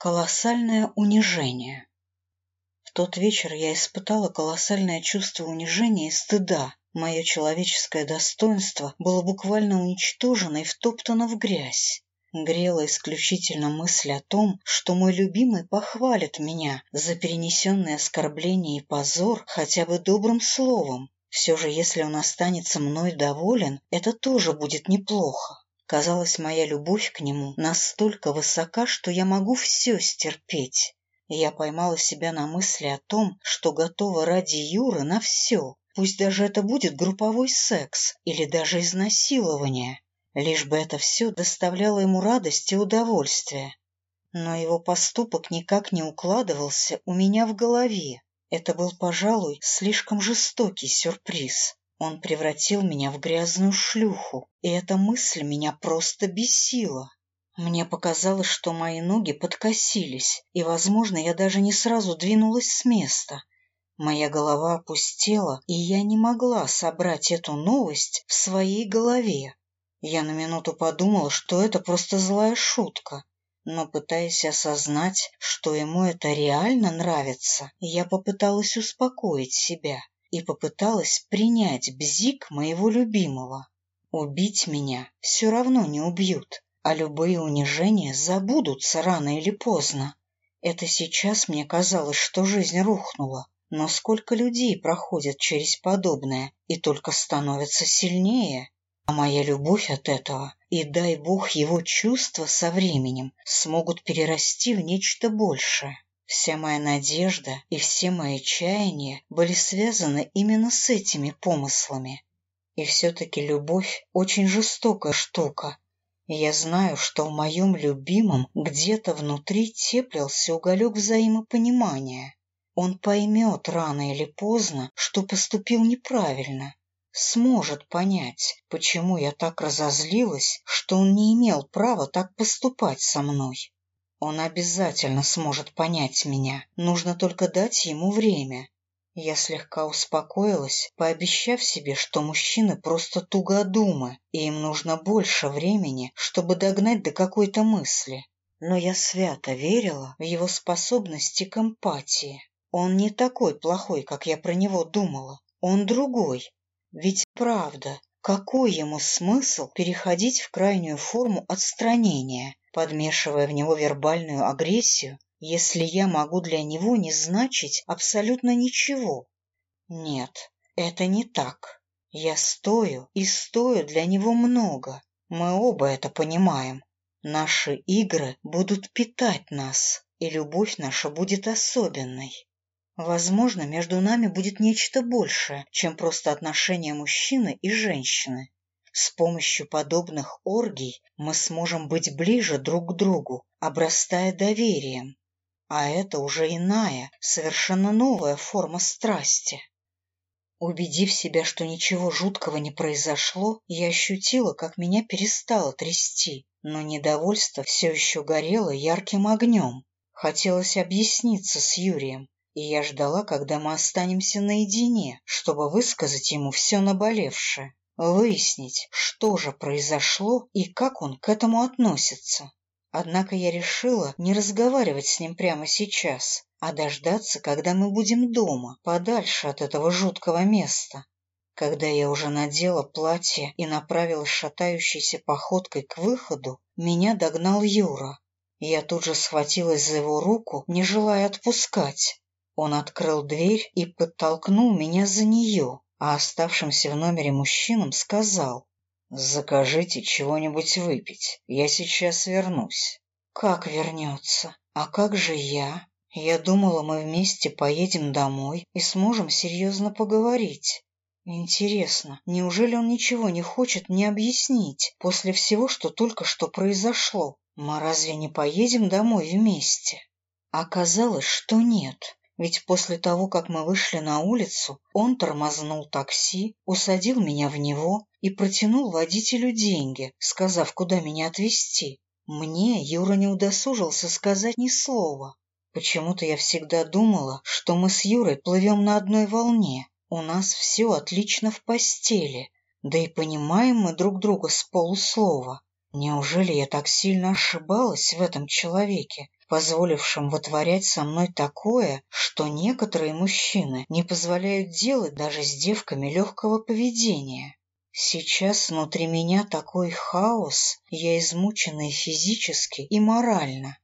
Колоссальное унижение. В тот вечер я испытала колоссальное чувство унижения и стыда. Мое человеческое достоинство было буквально уничтожено и втоптано в грязь. Грела исключительно мысль о том, что мой любимый похвалит меня за перенесенные оскорбления и позор хотя бы добрым словом. Все же, если он останется мной доволен, это тоже будет неплохо. Казалось, моя любовь к нему настолько высока, что я могу все стерпеть. я поймала себя на мысли о том, что готова ради Юры на все, пусть даже это будет групповой секс или даже изнасилование, лишь бы это все доставляло ему радость и удовольствие. Но его поступок никак не укладывался у меня в голове. Это был, пожалуй, слишком жестокий сюрприз. Он превратил меня в грязную шлюху, и эта мысль меня просто бесила. Мне показалось, что мои ноги подкосились, и, возможно, я даже не сразу двинулась с места. Моя голова опустела, и я не могла собрать эту новость в своей голове. Я на минуту подумала, что это просто злая шутка, но, пытаясь осознать, что ему это реально нравится, я попыталась успокоить себя и попыталась принять бзик моего любимого. Убить меня все равно не убьют, а любые унижения забудутся рано или поздно. Это сейчас мне казалось, что жизнь рухнула, но сколько людей проходят через подобное и только становятся сильнее. А моя любовь от этого и, дай бог, его чувства со временем смогут перерасти в нечто большее. Вся моя надежда и все мои чаяния были связаны именно с этими помыслами. И все-таки любовь — очень жестокая штука. И я знаю, что в моем любимом где-то внутри теплился уголек взаимопонимания. Он поймет рано или поздно, что поступил неправильно. Сможет понять, почему я так разозлилась, что он не имел права так поступать со мной. Он обязательно сможет понять меня, нужно только дать ему время. Я слегка успокоилась, пообещав себе, что мужчины просто тугодумы, и им нужно больше времени, чтобы догнать до какой-то мысли. Но я свято верила в его способности к эмпатии. Он не такой плохой, как я про него думала. Он другой. Ведь правда, какой ему смысл переходить в крайнюю форму отстранения, подмешивая в него вербальную агрессию, если я могу для него не значить абсолютно ничего? Нет, это не так. Я стою и стою для него много. Мы оба это понимаем. Наши игры будут питать нас, и любовь наша будет особенной. Возможно, между нами будет нечто большее, чем просто отношения мужчины и женщины. С помощью подобных оргий мы сможем быть ближе друг к другу, обрастая доверием. А это уже иная, совершенно новая форма страсти. Убедив себя, что ничего жуткого не произошло, я ощутила, как меня перестало трясти, но недовольство все еще горело ярким огнем. Хотелось объясниться с Юрием, и я ждала, когда мы останемся наедине, чтобы высказать ему все наболевшее выяснить, что же произошло и как он к этому относится. Однако я решила не разговаривать с ним прямо сейчас, а дождаться, когда мы будем дома, подальше от этого жуткого места. Когда я уже надела платье и направилась шатающейся походкой к выходу, меня догнал Юра. Я тут же схватилась за его руку, не желая отпускать. Он открыл дверь и подтолкнул меня за нее а оставшимся в номере мужчинам сказал «Закажите чего-нибудь выпить, я сейчас вернусь». «Как вернется? А как же я? Я думала, мы вместе поедем домой и сможем серьезно поговорить». Интересно, неужели он ничего не хочет мне объяснить после всего, что только что произошло? Мы разве не поедем домой вместе? Оказалось, что нет. Ведь после того, как мы вышли на улицу, он тормознул такси, усадил меня в него и протянул водителю деньги, сказав, куда меня отвезти. Мне Юра не удосужился сказать ни слова. Почему-то я всегда думала, что мы с Юрой плывем на одной волне. У нас все отлично в постели, да и понимаем мы друг друга с полуслова. Неужели я так сильно ошибалась в этом человеке, позволившим вытворять со мной такое, что некоторые мужчины не позволяют делать даже с девками легкого поведения. Сейчас внутри меня такой хаос, я измучена и физически, и морально.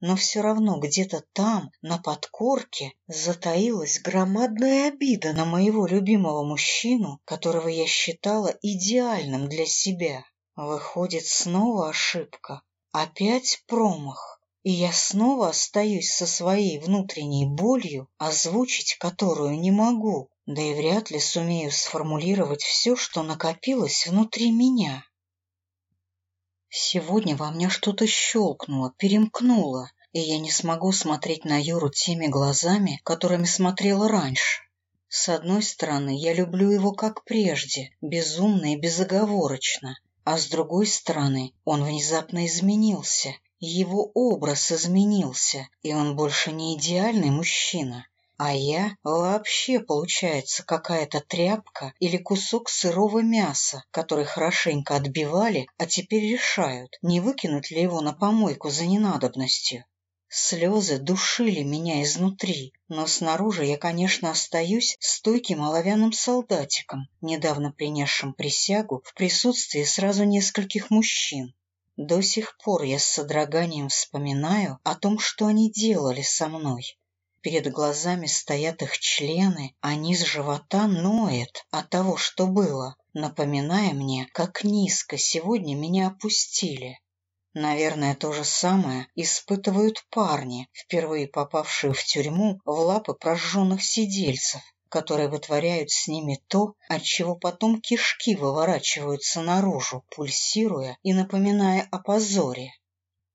Но все равно где-то там, на подкорке, затаилась громадная обида на моего любимого мужчину, которого я считала идеальным для себя. Выходит, снова ошибка. Опять промах. И я снова остаюсь со своей внутренней болью, озвучить которую не могу, да и вряд ли сумею сформулировать все, что накопилось внутри меня. Сегодня во мне что-то щелкнуло, перемкнуло, и я не смогу смотреть на Юру теми глазами, которыми смотрела раньше. С одной стороны, я люблю его как прежде, безумно и безоговорочно, а с другой стороны, он внезапно изменился, его образ изменился, и он больше не идеальный мужчина. А я вообще, получается, какая-то тряпка или кусок сырого мяса, который хорошенько отбивали, а теперь решают, не выкинуть ли его на помойку за ненадобностью. Слезы душили меня изнутри, но снаружи я, конечно, остаюсь стойким оловянным солдатиком, недавно принесшим присягу в присутствии сразу нескольких мужчин. До сих пор я с содроганием вспоминаю о том, что они делали со мной. Перед глазами стоят их члены, а низ живота ноет от того, что было, напоминая мне, как низко сегодня меня опустили. Наверное, то же самое испытывают парни, впервые попавшие в тюрьму в лапы прожженных сидельцев, которые вытворяют с ними то, от чего потом кишки выворачиваются наружу, пульсируя и напоминая о позоре.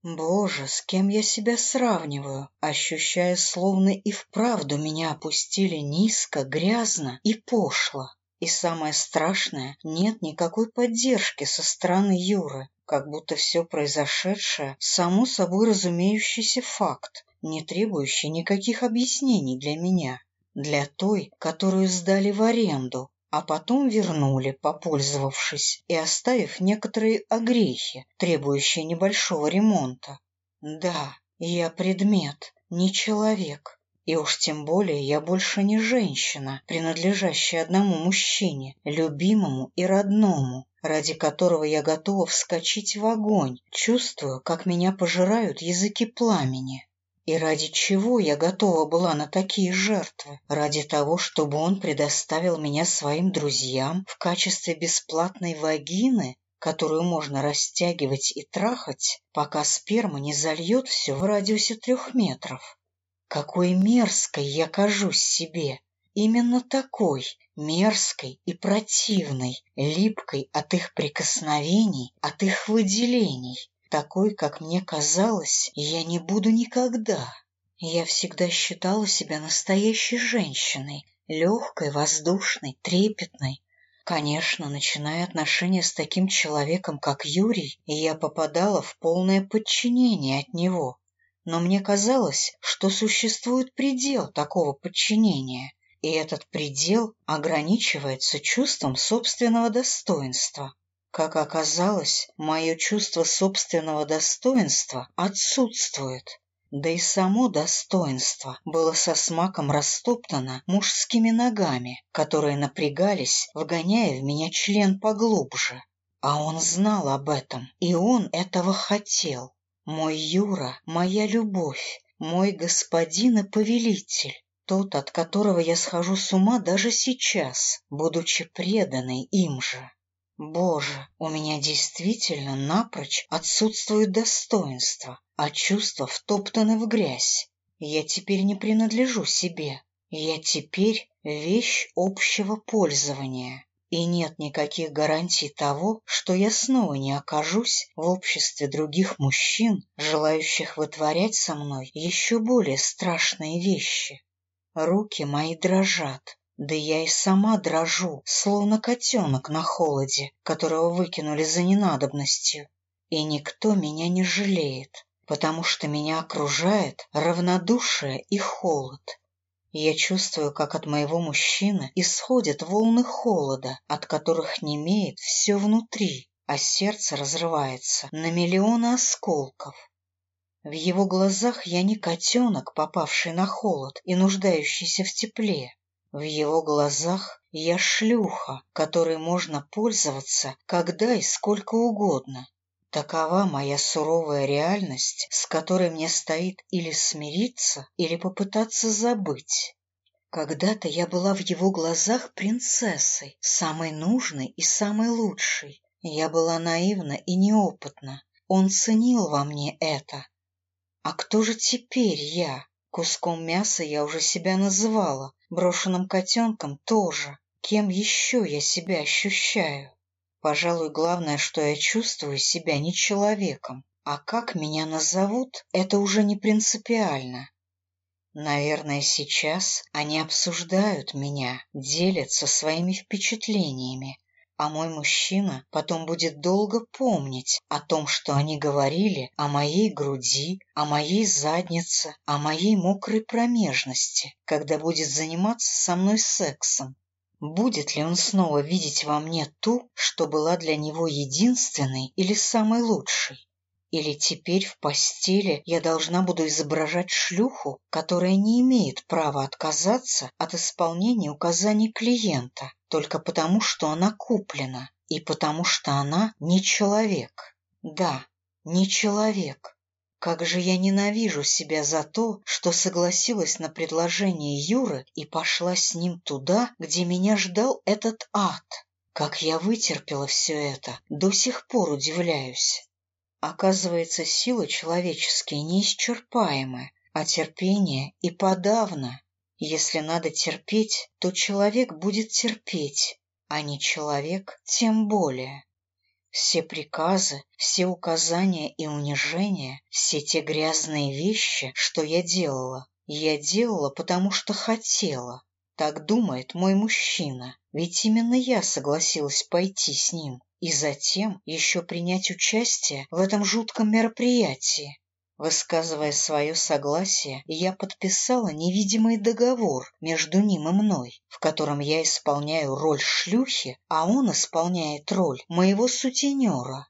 Боже, с кем я себя сравниваю, ощущая, словно и вправду меня опустили низко, грязно и пошло. И самое страшное, нет никакой поддержки со стороны Юры, как будто все произошедшее – само собой разумеющийся факт, не требующий никаких объяснений для меня, для той, которую сдали в аренду, а потом вернули, попользовавшись и оставив некоторые огрехи, требующие небольшого ремонта. Да, я предмет, не человек, и уж тем более я больше не женщина, принадлежащая одному мужчине, любимому и родному, ради которого я готова вскочить в огонь, чувствую, как меня пожирают языки пламени. И ради чего я готова была на такие жертвы? Ради того, чтобы он предоставил меня своим друзьям в качестве бесплатной вагины, которую можно растягивать и трахать, пока сперма не зальет все в радиусе трех метров. Какой мерзкой я кажусь себе, именно такой, мерзкой и противной, липкой от их прикосновений, от их выделений. Такой, как мне казалось, я не буду никогда. Я всегда считала себя настоящей женщиной, легкой, воздушной, трепетной. Конечно, начиная отношения с таким человеком, как Юрий, я попадала в полное подчинение от него. Но мне казалось, что существует предел такого подчинения и этот предел ограничивается чувством собственного достоинства. Как оказалось, мое чувство собственного достоинства отсутствует. Да и само достоинство было со смаком растоптано мужскими ногами, которые напрягались, вгоняя в меня член поглубже. А он знал об этом, и он этого хотел. Мой Юра, моя любовь, мой господин и повелитель тот, от которого я схожу с ума даже сейчас, будучи преданной им же. Боже, у меня действительно напрочь отсутствует достоинство, а чувства втоптаны в грязь. Я теперь не принадлежу себе. Я теперь вещь общего пользования. И нет никаких гарантий того, что я снова не окажусь в обществе других мужчин, желающих вытворять со мной еще более страшные вещи. Руки мои дрожат, да я и сама дрожу, словно котенок на холоде, которого выкинули за ненадобностью. И никто меня не жалеет, потому что меня окружает равнодушие и холод. Я чувствую, как от моего мужчины исходят волны холода, от которых немеет все внутри, а сердце разрывается на миллионы осколков. В его глазах я не котенок, попавший на холод и нуждающийся в тепле. В его глазах я шлюха, которой можно пользоваться когда и сколько угодно. Такова моя суровая реальность, с которой мне стоит или смириться, или попытаться забыть. Когда-то я была в его глазах принцессой, самой нужной и самой лучшей. Я была наивна и неопытна. Он ценил во мне это. А кто же теперь я? Куском мяса я уже себя называла, брошенным котенком тоже. Кем еще я себя ощущаю? Пожалуй, главное, что я чувствую себя не человеком. А как меня назовут, это уже не принципиально. Наверное, сейчас они обсуждают меня, делятся своими впечатлениями, а мой мужчина потом будет долго помнить о том, что они говорили о моей груди, о моей заднице, о моей мокрой промежности, когда будет заниматься со мной сексом. Будет ли он снова видеть во мне ту, что была для него единственной или самой лучшей? Или теперь в постели я должна буду изображать шлюху, которая не имеет права отказаться от исполнения указаний клиента только потому, что она куплена и потому, что она не человек. Да, не человек. Как же я ненавижу себя за то, что согласилась на предложение Юры и пошла с ним туда, где меня ждал этот ад. Как я вытерпела все это, до сих пор удивляюсь. Оказывается, силы человеческие неисчерпаемы, а терпение и подавно. Если надо терпеть, то человек будет терпеть, а не человек тем более. Все приказы, все указания и унижения, все те грязные вещи, что я делала, я делала, потому что хотела. Так думает мой мужчина, ведь именно я согласилась пойти с ним и затем еще принять участие в этом жутком мероприятии. Высказывая свое согласие, я подписала невидимый договор между ним и мной, в котором я исполняю роль шлюхи, а он исполняет роль моего сутенера.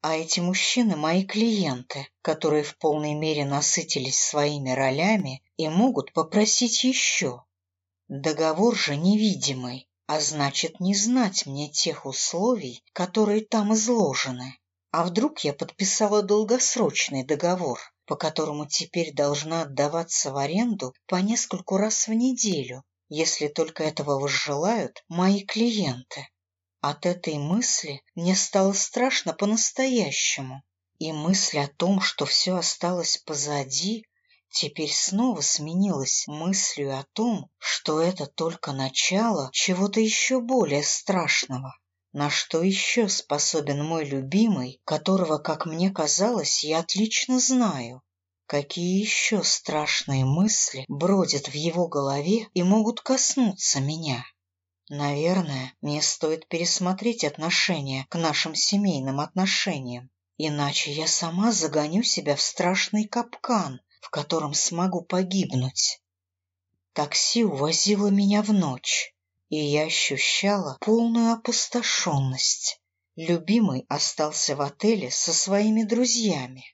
А эти мужчины — мои клиенты, которые в полной мере насытились своими ролями и могут попросить еще. Договор же невидимый, а значит, не знать мне тех условий, которые там изложены. А вдруг я подписала долгосрочный договор, по которому теперь должна отдаваться в аренду по нескольку раз в неделю, если только этого возжелают мои клиенты. От этой мысли мне стало страшно по-настоящему, и мысль о том, что все осталось позади, теперь снова сменилась мыслью о том, что это только начало чего-то еще более страшного. На что еще способен мой любимый, которого, как мне казалось, я отлично знаю? Какие еще страшные мысли бродят в его голове и могут коснуться меня? Наверное, мне стоит пересмотреть отношение к нашим семейным отношениям, иначе я сама загоню себя в страшный капкан, в котором смогу погибнуть. Такси увозило меня в ночь, и я ощущала полную опустошенность. Любимый остался в отеле со своими друзьями.